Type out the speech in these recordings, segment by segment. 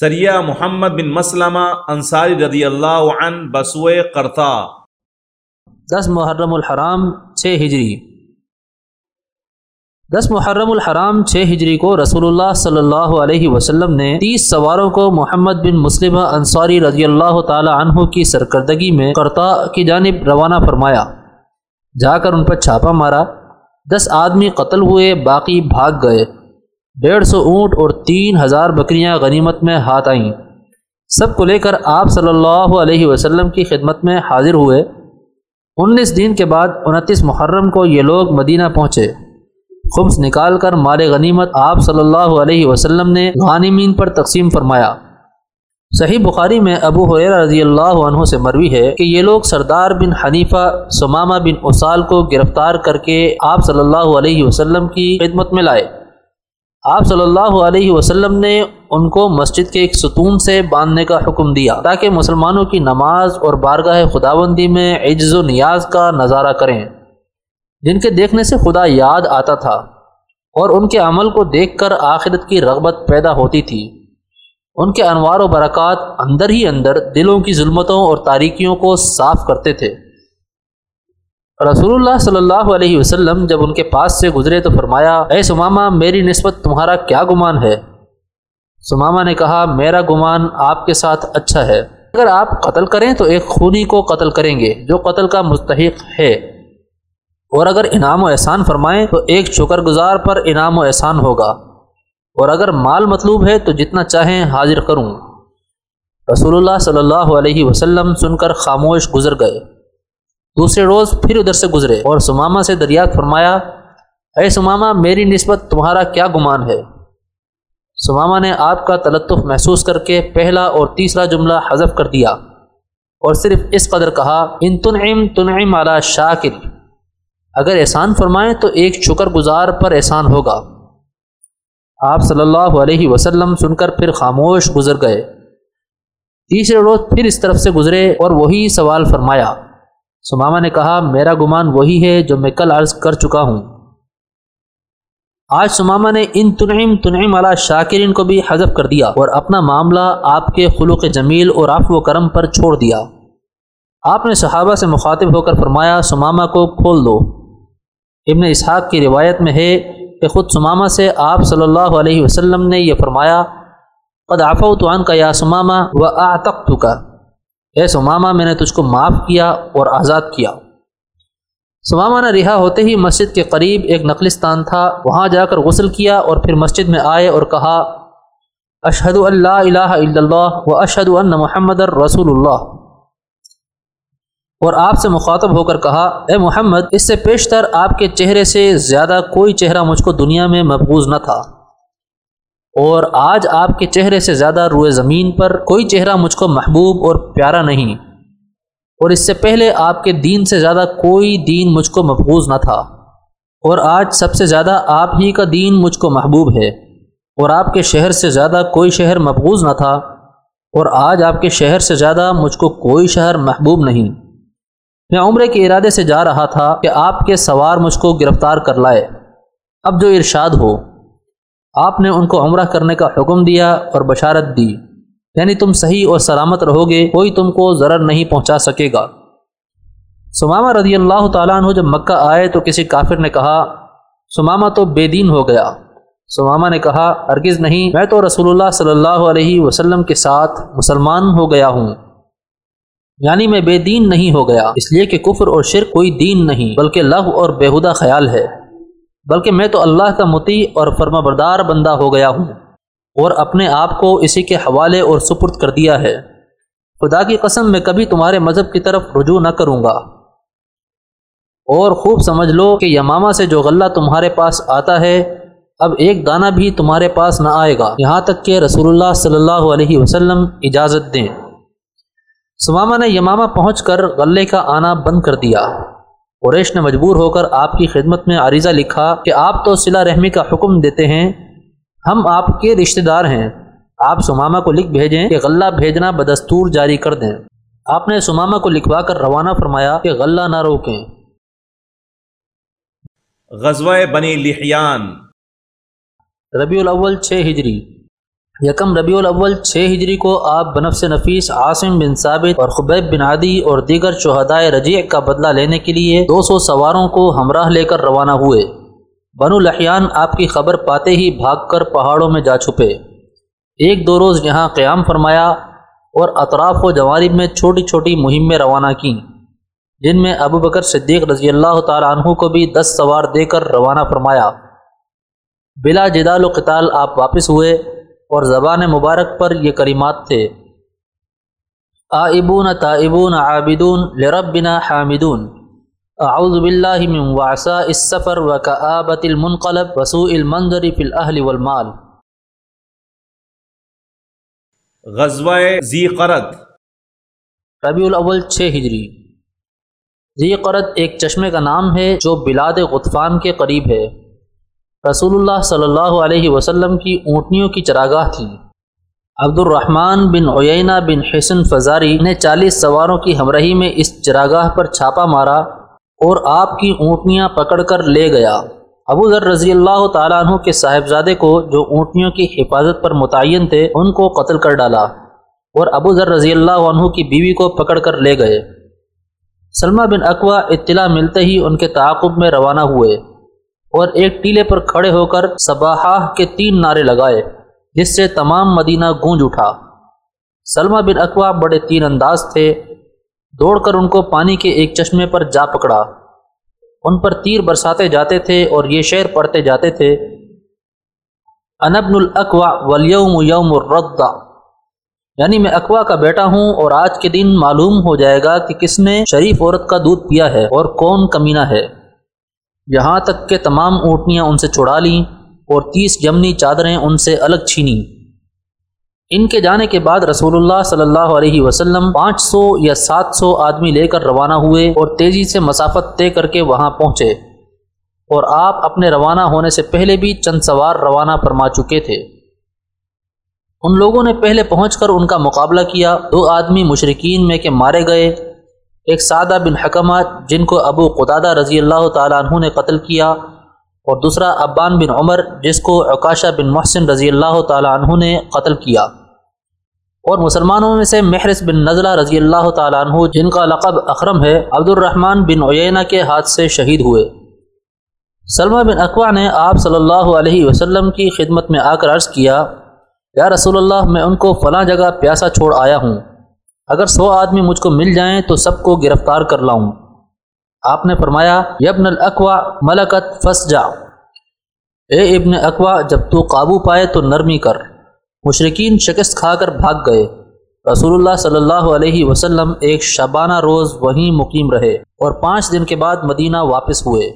سریہ محمد بن مسلمہ انصاری رضی اللہ عنہ بسوئے کرتا دس محرم الحرام، چھ ہجری۔ دس محرم الحرام، چھ ہجری کو رسول اللہ صلی اللہ علیہ وسلم نے تیس سواروں کو محمد بن مسلمہ انصاری رضی اللہ تعالی عنہ کی سرکردگی میں کرتا کی جانب روانہ فرمایا۔ جا کر ان پر چھاپا مارا۔ دس آدمی قتل ہوئے، باقی بھاگ گئے۔ ڈیڑھ سو اونٹ اور تین ہزار بکریاں غنیمت میں ہاتھ آئیں۔ سب کو لے کر آپ صلی اللہ علیہ وسلم کی خدمت میں حاضر ہوئے۔ انیس دن کے بعد انتیس محرم کو یہ لوگ مدینہ پہنچے۔ خبز نکال کر مال غنیمت آپ صلی اللہ علیہ وسلم نے غانمین پر تقسیم فرمایا۔ صحیح بخاری میں ابو حیر رضی اللہ عنہ سے مروی ہے کہ یہ لوگ سردار بن حنیفہ، سمامہ بن اسال کو گرفتار کر کے آپ صلی اللہ علیہ وسلم کی خدمت میں لائے۔ آپ صلی اللہ علیہ وسلم نے ان کو مسجد کے ایک ستون سے باندھنے کا حکم دیا تاکہ مسلمانوں کی نماز اور بارگاہ خداوندی میں عجز و نیاز کا نظارہ کریں۔ جن کے دیکھنے سے خدا یاد آتا تھا اور ان کے عمل کو دیکھ کر آخرت کی رغبت پیدا ہوتی تھی۔ ان کے انوار و برکات اندر ہی اندر دلوں کی ظلمتوں اور تاریکیوں کو صاف کرتے تھے۔ رسول اللہ صلی اللہ علیہ وسلم جب ان کے پاس سے گزرے تو فرمایا، اے سمامہ، میری نسبت تمہارا کیا گمان ہے؟ سمامہ نے کہا، میرا گمان آپ کے ساتھ اچھا ہے۔ اگر آپ قتل کریں تو ایک خونی کو قتل کریں گے جو قتل کا مستحق ہے۔ اور اگر انعام و احسان فرمائیں تو ایک شکر گزار پر انعام و احسان ہوگا۔ اور اگر مال مطلوب ہے تو جتنا چاہیں حاضر کروں۔ رسول اللہ صلی اللہ علیہ وسلم سن کر خاموش گزر گئے۔ دوسرے روز پھر ادھر سے گزرے۔ اور سمامہ سے دریافت فرمایا، اے سمامہ، میری نسبت تمہارا کیا گمان ہے؟ سمامہ نے آپ کا تلطف محسوس کر کے پہلا اور تیسرا جملہ حذف کر دیا اور صرف اس قدر کہا، ان تنعم تنعم اعلیٰ شاکر۔ اگر احسان فرمائیں تو ایک شکر گزار پر احسان ہوگا۔ آپ صلی اللہ علیہ وسلم سن کر پھر خاموش گزر گئے۔ تیسرے روز پھر اس طرف سے گزرے اور وہی سوال فرمایا سمامہ نے کہا، میرا گمان وہی ہے جو میں کل عرض کر چکا ہوں۔ آج سمامہ نے ان تنعیم تنعیم علی شاکرین کو بھی حذف کر دیا اور اپنا معاملہ آپ کے خلوق جمیل اور آف و کرم پر چھوڑ دیا۔ آپ نے صحابہ سے مخاطب ہو کر فرمایا، سمامہ کو کھول دو۔ ابن اسحاق کی روایت میں ہے کہ خود سمامہ سے آپ صلی اللہ علیہ وسلم نے یہ فرمایا، قد آفو عن کا یا سمامہ و آتق کا اے سمامہ، میں نے تجھ کو معاف کیا اور آزاد کیا۔ سمامہ نے رہا ہوتے ہی مسجد کے قریب ایک نقلستان تھا، وہاں جا کر غسل کیا اور پھر مسجد میں آئے اور کہا اشہد اللہ الہ الا اللہ و اشہد ان محمد الرسول اللہ. اور آپ سے مخاطب ہو کر کہا، اے محمد، اس سے پیشتر آپ کے چہرے سے زیادہ کوئی چہرہ مجھ کو دنیا میں محفوظ نہ تھا۔ اور آج آپ کے چہرے سے زیادہ روئے زمین پر کوئی چہرہ مجھ کو محبوب اور پیارا نہیں۔ اور اس سے پہلے آپ کے دین سے زیادہ کوئی دین مجھ کو محفوظ نہ تھا۔ اور آج سب سے زیادہ آپ ہی کا دین مجھ کو محبوب ہے۔ اور آپ کے شہر سے زیادہ کوئی شہر محفوظ نہ تھا۔ اور آج آپ کے شہر سے زیادہ مجھ کو کوئی شہر محبوب نہیں۔ میں عمرے کے ارادے سے جا رہا تھا کہ آپ کے سوار مجھ کو گرفتار کر لائے۔ اب جو ارشاد ہو۔ آپ نے ان کو عمرہ کرنے کا حکم دیا اور بشارت دی۔ یعنی تم صحیح اور سلامت رہو گے کوئی تم کو ضرر نہیں پہنچا سکے گا۔ سمامہ رضی اللہ تعالیٰ عنہ جب مکہ آئے تو کسی کافر نے کہا، سمامہ تو بے دین ہو گیا۔ سمامہ نے کہا ارگز نہیں، میں تو رسول اللہ صلی اللہ علیہ وسلم کے ساتھ مسلمان ہو گیا ہوں۔ یعنی میں بے دین نہیں ہو گیا، اس لیے کہ کفر اور شرک کوئی دین نہیں، بلکہ لغ اور بےحدہ خیال ہے۔ بلکہ میں تو اللہ کا متی اور فرما بردار بندہ ہو گیا ہوں اور اپنے آپ کو اسی کے حوالے اور سپرد کر دیا ہے۔ خدا کی قسم میں کبھی تمہارے مذہب کی طرف رجوع نہ کروں گا۔ اور خوب سمجھ لو کہ یمامہ سے جو غلہ تمہارے پاس آتا ہے، اب ایک دانہ بھی تمہارے پاس نہ آئے گا۔ یہاں تک کہ رسول اللہ صلی اللہ علیہ وسلم اجازت دیں۔ سمامہ نے یمامہ پہنچ کر غلے کا آنا بند کر دیا۔ قریش نے مجبور ہو کر آپ کی خدمت میں عریضہ لکھا کہ آپ تو صلہ رحمی کا حکم دیتے ہیں ہم آپ کے رشتہ دار ہیں۔ آپ سمامہ کو لکھ بھیجیں کہ غلہ بھیجنا بدستور جاری کر دیں۔ آپ نے سمامہ کو لکھوا کر روانہ فرمایا کہ غلہ نہ روکیں۔ غزوہ بنی لحیان ربیع الاول چھ ہجری۔ یکم ربیع الاول، چھ ہجری کو آپ بنفس نفیس عاصم بن ثابت اور خبیب بن عادی اور دیگر شہدائے رجیع کا بدلہ لینے کے لیے دو سو سواروں کو ہمراہ لے کر روانہ ہوئے۔ بنو لحیان آپ کی خبر پاتے ہی بھاگ کر پہاڑوں میں جا چھپے۔ ایک دو روز یہاں قیام فرمایا اور اطراف و جوانب میں چھوٹی چھوٹی مہمیں روانہ کیں جن میں ابو بکر صدیق رضی اللہ تعالیٰ عنہ کو بھی دس سوار دے کر روانہ فرمایا۔ بلا جدال و قتال آپ واپس ہوئے۔ اور زبان مبارک پر یہ کریمات تھے۔ آئبون تائبون عابدون لربنا حامدون۔ اعوذ باللہ من وعساء السفر وکآبت المنقلب وسوء المنظر فی الاہل والمال۔ غزوہ زی قرد ربیع الاول چھ ہجری۔ زی قرد ایک چشمے کا نام ہے جو بلاد غطفان کے قریب ہے۔ رسول اللہ صلی اللہ علیہ وسلم کی اونٹنیوں کی چراگاہ تھی۔ عبد الرحمن بن عینہ بن حسن فزاری نے چالیس سواروں کی ہمراہی میں اس چراگاہ پر چھاپا مارا اور آپ کی اونٹنیاں پکڑ کر لے گیا۔ ابو ذر رضی اللہ تعالیٰ عنہ کے صاحبزادے کو جو اونٹنیوں کی حفاظت پر متعین تھے، ان کو قتل کر ڈالا اور ابو ذر رضی اللہ عنہ کی بیوی کو پکڑ کر لے گئے۔ سلمہ بن اقوا اطلاع ملتے ہی ان کے تعاقب میں روانہ ہوئے۔ اور ایک ٹیلے پر کھڑے ہو کر صباحہ کے تین نعرے لگائے، جس سے تمام مدینہ گونج اٹھا۔ سلمہ بن اقوا بڑے تین انداز تھے، دوڑ کر ان کو پانی کے ایک چشمے پر جا پکڑا۔ ان پر تیر برساتے جاتے تھے اور یہ شعر پڑھتے جاتے تھے انبن الاقوا ولیوم یوم الردا یعنی میں اقوا کا بیٹا ہوں اور آج کے دن معلوم ہو جائے گا کہ کس نے شریف عورت کا دودھ پیا ہے اور کون کمینہ ہے۔ یہاں تک کہ تمام اونٹنیاں ان سے چھڑا لیں اور تیس جمنی چادریں ان سے الگ چھینیں۔ ان کے جانے کے بعد رسول اللہ صلی اللہ علیہ وسلم پانچ سو یا سات سو آدمی لے کر روانہ ہوئے اور تیزی سے مسافت طے کر کے وہاں پہنچے۔ اور آپ اپنے روانہ ہونے سے پہلے بھی چند سوار روانہ فرما چکے تھے۔ ان لوگوں نے پہلے پہنچ کر ان کا مقابلہ کیا۔ دو آدمی مشرقین میں کہ مارے گئے۔ ایک سادہ بن حکمہ جن کو ابو قدادہ رضی اللہ تعالیٰ عنہ نے قتل کیا اور دوسرا ابان بن عمر جس کو عکاشہ بن محسن رضی اللہ تعالیٰ عنہ نے قتل کیا۔ اور مسلمانوں میں سے محرس بن نزلہ رضی اللہ تعالیٰ عنہ جن کا لقب اخرم ہے عبد الرحمن بن عینہ کے ہاتھ سے شہید ہوئے۔ سلمہ بن اقوا نے آپ صلی اللہ علیہ وسلم کی خدمت میں آ کر عرض کیا، یا رسول اللہ، میں ان کو فلاں جگہ پیاسا چھوڑ آیا ہوں۔ اگر سو آدمی مجھ کو مل جائیں تو سب کو گرفتار کر لاؤں۔ آپ نے فرمایا، یبن الاقوا ملکت فس جا اے ابن اقوا جب تو قابو پائے تو نرمی کر۔ مشرقین شکست کھا کر بھاگ گئے۔ رسول اللہ صلی اللہ علیہ وسلم ایک شبانہ روز وہیں مقیم رہے اور پانچ دن کے بعد مدینہ واپس ہوئے۔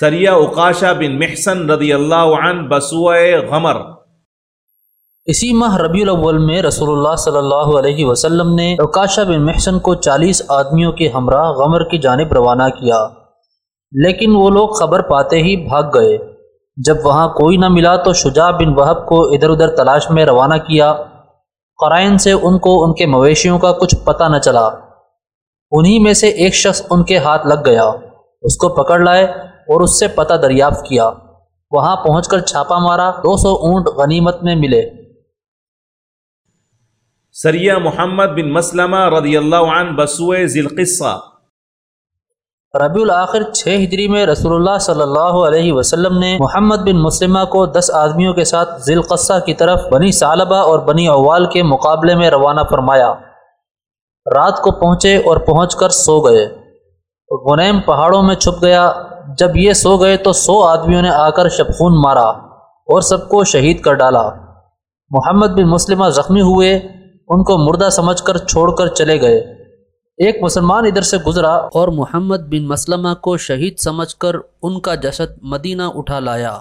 سریہ اقاشہ بن محسن رضی اللہ عنہ بسوئے غمر۔ اسی ماہ ربیع الاول میں رسول اللہ صلی اللہ علیہ وسلم نے اوکاشہ بن محسن کو چالیس آدمیوں کے ہمراہ غمر کی جانب روانہ کیا۔ لیکن وہ لوگ خبر پاتے ہی بھاگ گئے۔ جب وہاں کوئی نہ ملا تو شجاع بن وہب کو ادھر ادھر تلاش میں روانہ کیا۔ قرائن سے ان کو ان کے مویشیوں کا کچھ پتہ نہ چلا۔ انہی میں سے ایک شخص ان کے ہاتھ لگ گیا۔ اس کو پکڑ لائے اور اس سے پتہ دریافت کیا۔ وہاں پہنچ کر چھاپا مارا۔ دو سو اونٹ غنیمت میں ملے۔ سریہ محمد بن مسلمہ رضی اللہ عنہ بسوئے ذلقصہ ربیع الآخر چھ ہجری میں رسول اللہ صلی اللہ علیہ وسلم نے محمد بن مسلمہ کو دس آدمیوں کے ساتھ ذلقصہ کی طرف بنی صالبہ اور بنی اوال کے مقابلے میں روانہ فرمایا۔ رات کو پہنچے اور پہنچ کر سو گئے۔ غنیم پہاڑوں میں چھپ گیا۔ جب یہ سو گئے تو سو آدمیوں نے آ کر شبخون مارا اور سب کو شہید کر ڈالا۔ محمد بن مسلمہ زخمی ہوئے۔ ان کو مردہ سمجھ کر چھوڑ کر چلے گئے۔ ایک مسلمان ادھر سے گزرا اور محمد بن مسلمہ کو شہید سمجھ کر ان کا جسد مدینہ اٹھا لایا۔